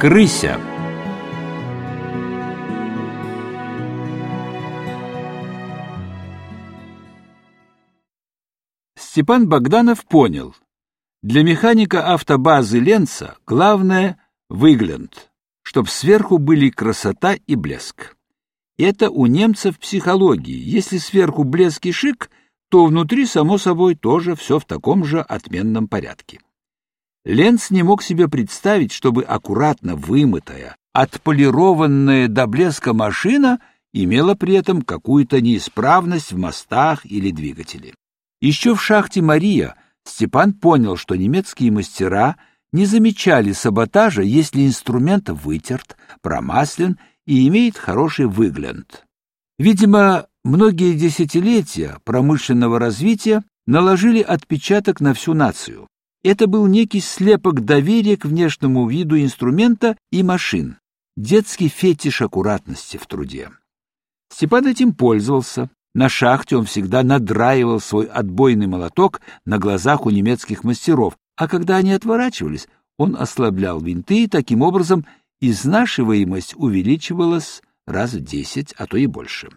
Крыся Степан Богданов понял, для механика автобазы Ленца главное — выгляд, чтоб сверху были красота и блеск. Это у немцев психологии. Если сверху блеск и шик, то внутри, само собой, тоже все в таком же отменном порядке. Ленц не мог себе представить, чтобы аккуратно вымытая, отполированная до блеска машина имела при этом какую-то неисправность в мостах или двигателе. Еще в шахте «Мария» Степан понял, что немецкие мастера не замечали саботажа, если инструмент вытерт, промаслен и имеет хороший выгляд. Видимо, многие десятилетия промышленного развития наложили отпечаток на всю нацию. Это был некий слепок доверия к внешнему виду инструмента и машин, детский фетиш аккуратности в труде. Степан этим пользовался. На шахте он всегда надраивал свой отбойный молоток на глазах у немецких мастеров, а когда они отворачивались, он ослаблял винты, и таким образом изнашиваемость увеличивалась раз в десять, а то и больше.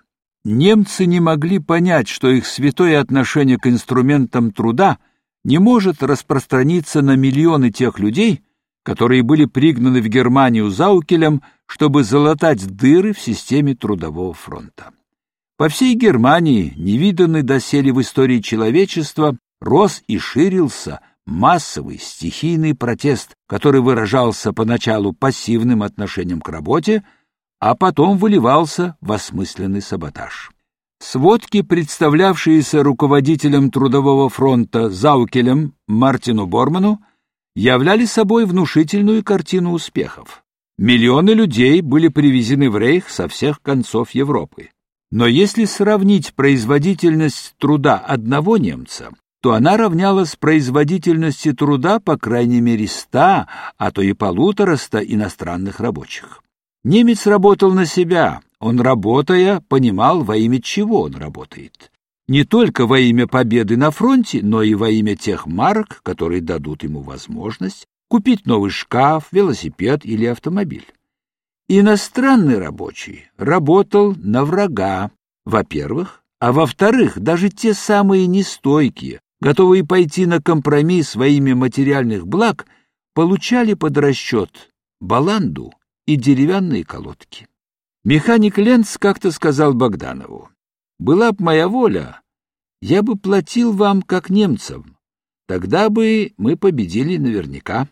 Немцы не могли понять, что их святое отношение к инструментам труда не может распространиться на миллионы тех людей, которые были пригнаны в Германию Заукелем, чтобы залатать дыры в системе трудового фронта. По всей Германии, невиданный доселе в истории человечества, рос и ширился массовый стихийный протест, который выражался поначалу пассивным отношением к работе, а потом выливался в осмысленный саботаж. Сводки, представлявшиеся руководителем Трудового фронта Заукелем Мартину Борману, являли собой внушительную картину успехов. Миллионы людей были привезены в Рейх со всех концов Европы. Но если сравнить производительность труда одного немца то она равнялась производительности труда по крайней мере ста, а то и полутораста иностранных рабочих. Немец работал на себя, он, работая, понимал, во имя чего он работает. Не только во имя победы на фронте, но и во имя тех марок, которые дадут ему возможность купить новый шкаф, велосипед или автомобиль. Иностранный рабочий работал на врага, во-первых, а во-вторых, даже те самые нестойкие, готовые пойти на компромисс во имя материальных благ, получали под расчет баланду и деревянные колодки. Механик Ленц как-то сказал Богданову, «Была б моя воля, я бы платил вам как немцам, тогда бы мы победили наверняка.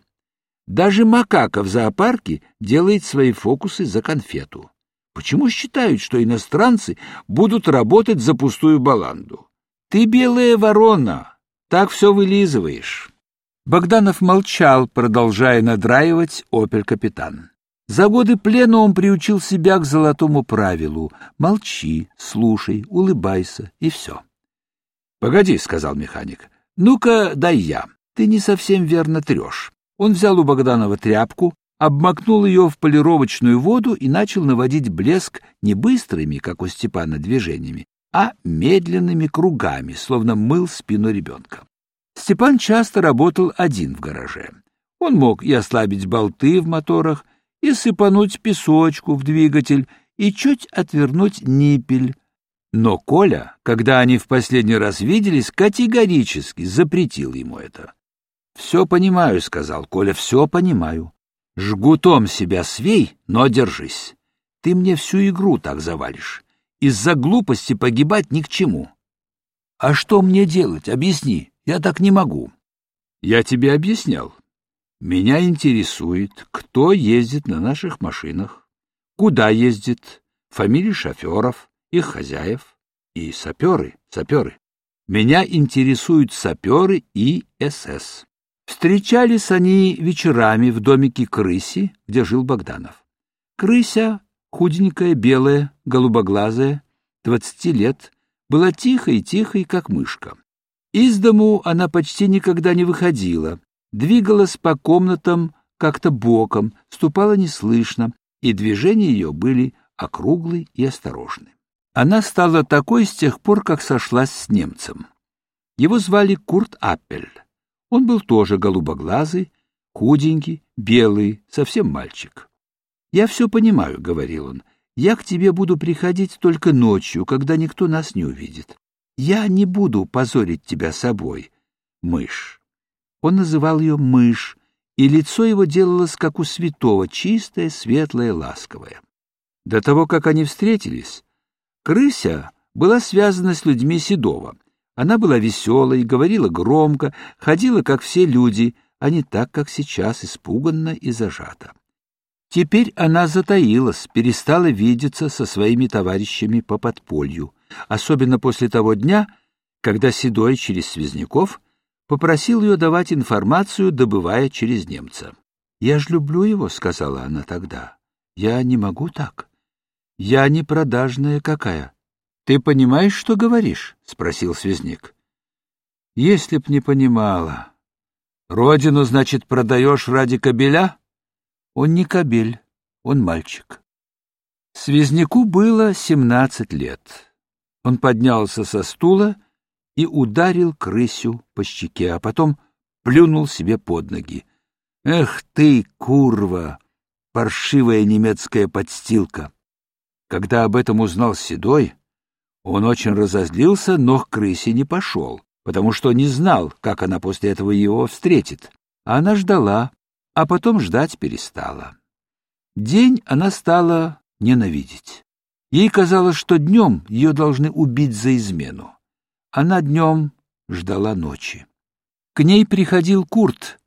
Даже макака в зоопарке делает свои фокусы за конфету. Почему считают, что иностранцы будут работать за пустую баланду? Ты белая ворона, так все вылизываешь. Богданов молчал, продолжая надраивать «Опель-капитан». За годы плена он приучил себя к золотому правилу «молчи, слушай, улыбайся, и все». «Погоди», — сказал механик, — «ну-ка дай я, ты не совсем верно трешь». Он взял у Богданова тряпку, обмакнул ее в полировочную воду и начал наводить блеск не быстрыми, как у Степана, движениями, а медленными кругами, словно мыл спину ребенка. Степан часто работал один в гараже. Он мог и ослабить болты в моторах, и сыпануть песочку в двигатель, и чуть отвернуть ниппель. Но Коля, когда они в последний раз виделись, категорически запретил ему это. — Все понимаю, — сказал Коля, — все понимаю. Жгутом себя свей, но держись. Ты мне всю игру так завалишь. Из-за глупости погибать ни к чему. А что мне делать, объясни, я так не могу. Я тебе объяснял. Меня интересует, кто ездит на наших машинах, куда ездит, фамилии шоферов, их хозяев и саперы, саперы. Меня интересуют саперы и СС. Встречались они вечерами в домике Крыси, где жил Богданов. Крыся худенькая, белая, голубоглазая, двадцати лет, была тихой-тихой, как мышка. Из дому она почти никогда не выходила, двигалась по комнатам как-то боком, ступала неслышно, и движения ее были округлы и осторожны. Она стала такой с тех пор, как сошлась с немцем. Его звали Курт Аппель. Он был тоже голубоглазый, худенький, белый, совсем мальчик. «Я все понимаю», — говорил он. «Я к тебе буду приходить только ночью, когда никто нас не увидит. Я не буду позорить тебя собой, мышь». Он называл ее «мышь», и лицо его делалось, как у святого, чистое, светлое, ласковое. До того, как они встретились, крыся была связана с людьми Седова. Она была веселой, говорила громко, ходила, как все люди, а не так, как сейчас, испуганно и зажата. Теперь она затаилась, перестала видеться со своими товарищами по подполью, особенно после того дня, когда Седой через Связняков попросил ее давать информацию, добывая через немца. «Я ж люблю его», — сказала она тогда. «Я не могу так. Я не продажная какая». «Ты понимаешь, что говоришь?» — спросил Связник. «Если б не понимала. Родину, значит, продаешь ради кобеля?» «Он не кобель, он мальчик». Связняку было семнадцать лет. Он поднялся со стула и ударил крысю по щеке, а потом плюнул себе под ноги. «Эх ты, курва! Паршивая немецкая подстилка!» Когда об этом узнал Седой, он очень разозлился, но к крысе не пошел, потому что не знал, как она после этого его встретит. Она ждала, а потом ждать перестала. День она стала ненавидеть. Ей казалось, что днем ее должны убить за измену. Она днем ждала ночи. К ней приходил Курт,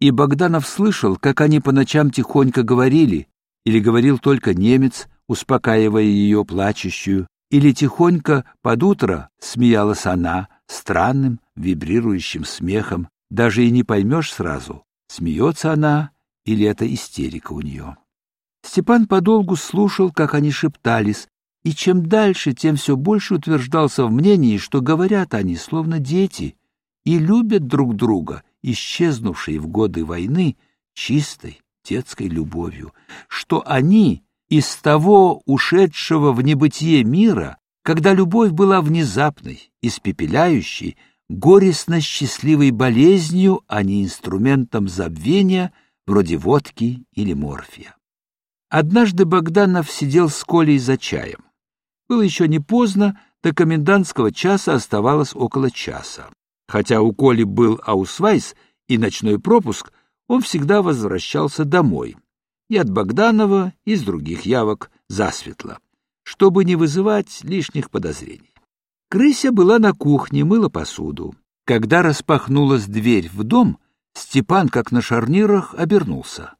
и Богданов слышал, как они по ночам тихонько говорили, или говорил только немец, успокаивая ее плачущую, или тихонько под утро смеялась она странным вибрирующим смехом, даже и не поймешь сразу, смеется она или это истерика у нее. Степан подолгу слушал, как они шептались, и чем дальше, тем все больше утверждался в мнении, что говорят они, словно дети, и любят друг друга, исчезнувшие в годы войны чистой детской любовью, что они из того ушедшего в небытие мира, когда любовь была внезапной, испепеляющей, горестно-счастливой болезнью, а не инструментом забвения, вроде водки или морфия. Однажды Богданов сидел с Колей за чаем. Было еще не поздно, до комендантского часа оставалось около часа. Хотя у Коли был аусвайс и ночной пропуск, он всегда возвращался домой, и от Богданова, и с других явок засветло, чтобы не вызывать лишних подозрений. Крыся была на кухне, мыла посуду. Когда распахнулась дверь в дом, Степан, как на шарнирах, обернулся.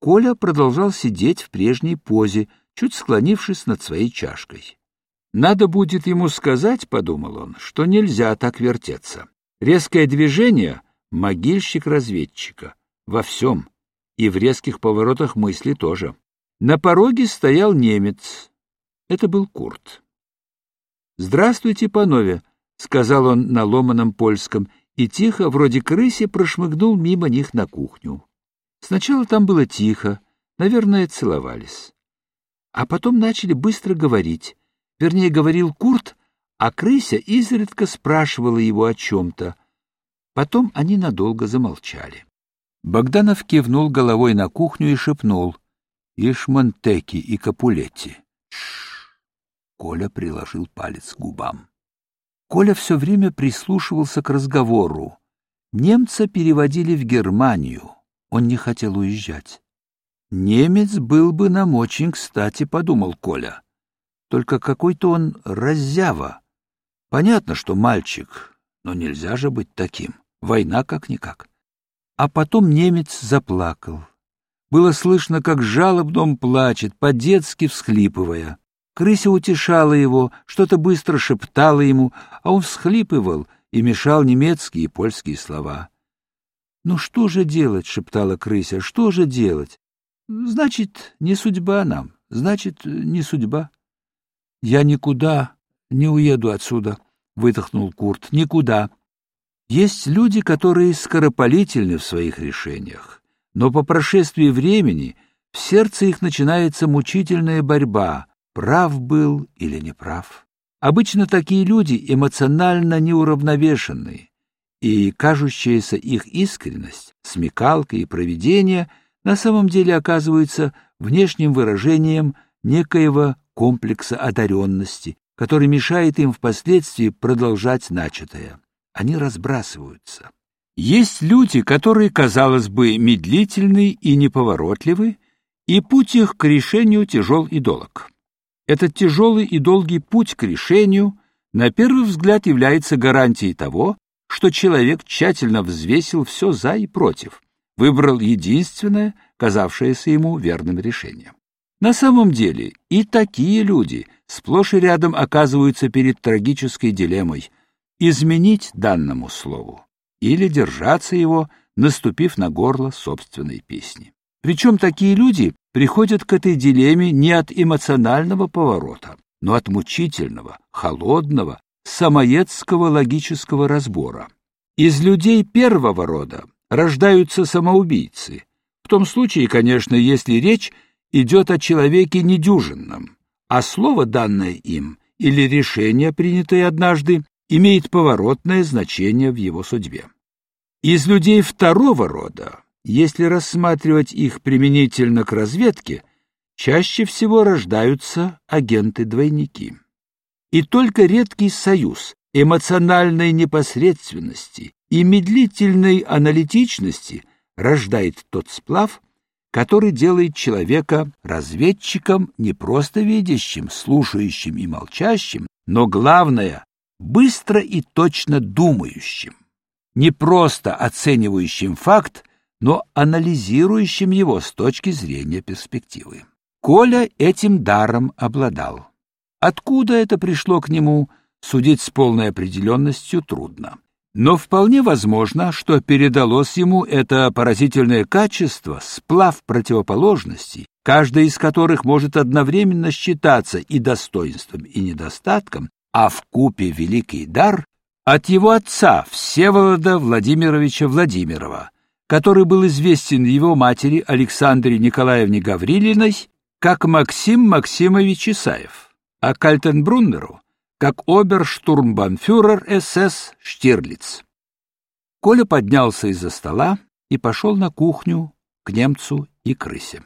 Коля продолжал сидеть в прежней позе, чуть склонившись над своей чашкой. «Надо будет ему сказать, — подумал он, — что нельзя так вертеться. Резкое движение — могильщик разведчика. Во всем и в резких поворотах мысли тоже. На пороге стоял немец. Это был Курт. «Здравствуйте, панове», — сказал он на ломаном польском, и тихо, вроде крыси, прошмыгнул мимо них на кухню. Сначала там было тихо, наверное, целовались. А потом начали быстро говорить. Вернее, говорил Курт, а крыся изредка спрашивала его о чем-то. Потом они надолго замолчали. Богданов кивнул головой на кухню и шепнул. «Ишь Монтеки и Капулетти». Шш. Коля приложил палец к губам. Коля все время прислушивался к разговору. Немца переводили в Германию. Он не хотел уезжать. «Немец был бы нам очень кстати», — подумал Коля. «Только какой-то он раззява. Понятно, что мальчик, но нельзя же быть таким. Война как-никак». А потом немец заплакал. Было слышно, как жалобно он плачет, по-детски всхлипывая. Крыся утешала его, что-то быстро шептала ему, а он всхлипывал и мешал немецкие и польские слова. «Ну что же делать?» — шептала крыся. «Что же делать? Значит, не судьба нам, значит, не судьба». «Я никуда не уеду отсюда», — выдохнул Курт. «Никуда. Есть люди, которые скоропалительны в своих решениях, но по прошествии времени в сердце их начинается мучительная борьба, прав был или не прав. Обычно такие люди эмоционально неуравновешенные, и кажущаяся их искренность, смекалка и проведение на самом деле оказываются внешним выражением некоего комплекса одаренности, который мешает им впоследствии продолжать начатое. Они разбрасываются. Есть люди, которые, казалось бы, медлительны и неповоротливы, и путь их к решению тяжел и долг. Этот тяжелый и долгий путь к решению на первый взгляд является гарантией того, что человек тщательно взвесил все за и против, выбрал единственное, казавшееся ему верным решением. На самом деле и такие люди сплошь и рядом оказываются перед трагической дилеммой изменить данному слову или держаться его, наступив на горло собственной песни. Причем такие люди приходят к этой дилемме не от эмоционального поворота, но от мучительного, холодного, самоедского логического разбора. Из людей первого рода рождаются самоубийцы, в том случае, конечно, если речь идет о человеке недюжинном, а слово, данное им, или решение, принятое однажды, имеет поворотное значение в его судьбе. Из людей второго рода, если рассматривать их применительно к разведке, чаще всего рождаются агенты-двойники. И только редкий союз эмоциональной непосредственности и медлительной аналитичности рождает тот сплав, который делает человека разведчиком не просто видящим, слушающим и молчащим, но главное быстро и точно думающим, не просто оценивающим факт, но анализирующим его с точки зрения перспективы. Коля этим даром обладал. Откуда это пришло к нему, судить с полной определенностью трудно. Но вполне возможно, что передалось ему это поразительное качество, сплав противоположностей, каждая из которых может одновременно считаться и достоинством, и недостатком, а в купе великий дар от его отца Всеволода Владимировича Владимирова, который был известен его матери Александре Николаевне Гаврилиной как Максим Максимович Исаев, а Кальтенбруннеру как оберштурмбанфюрер СС Штирлиц. Коля поднялся из-за стола и пошел на кухню к немцу и крысе.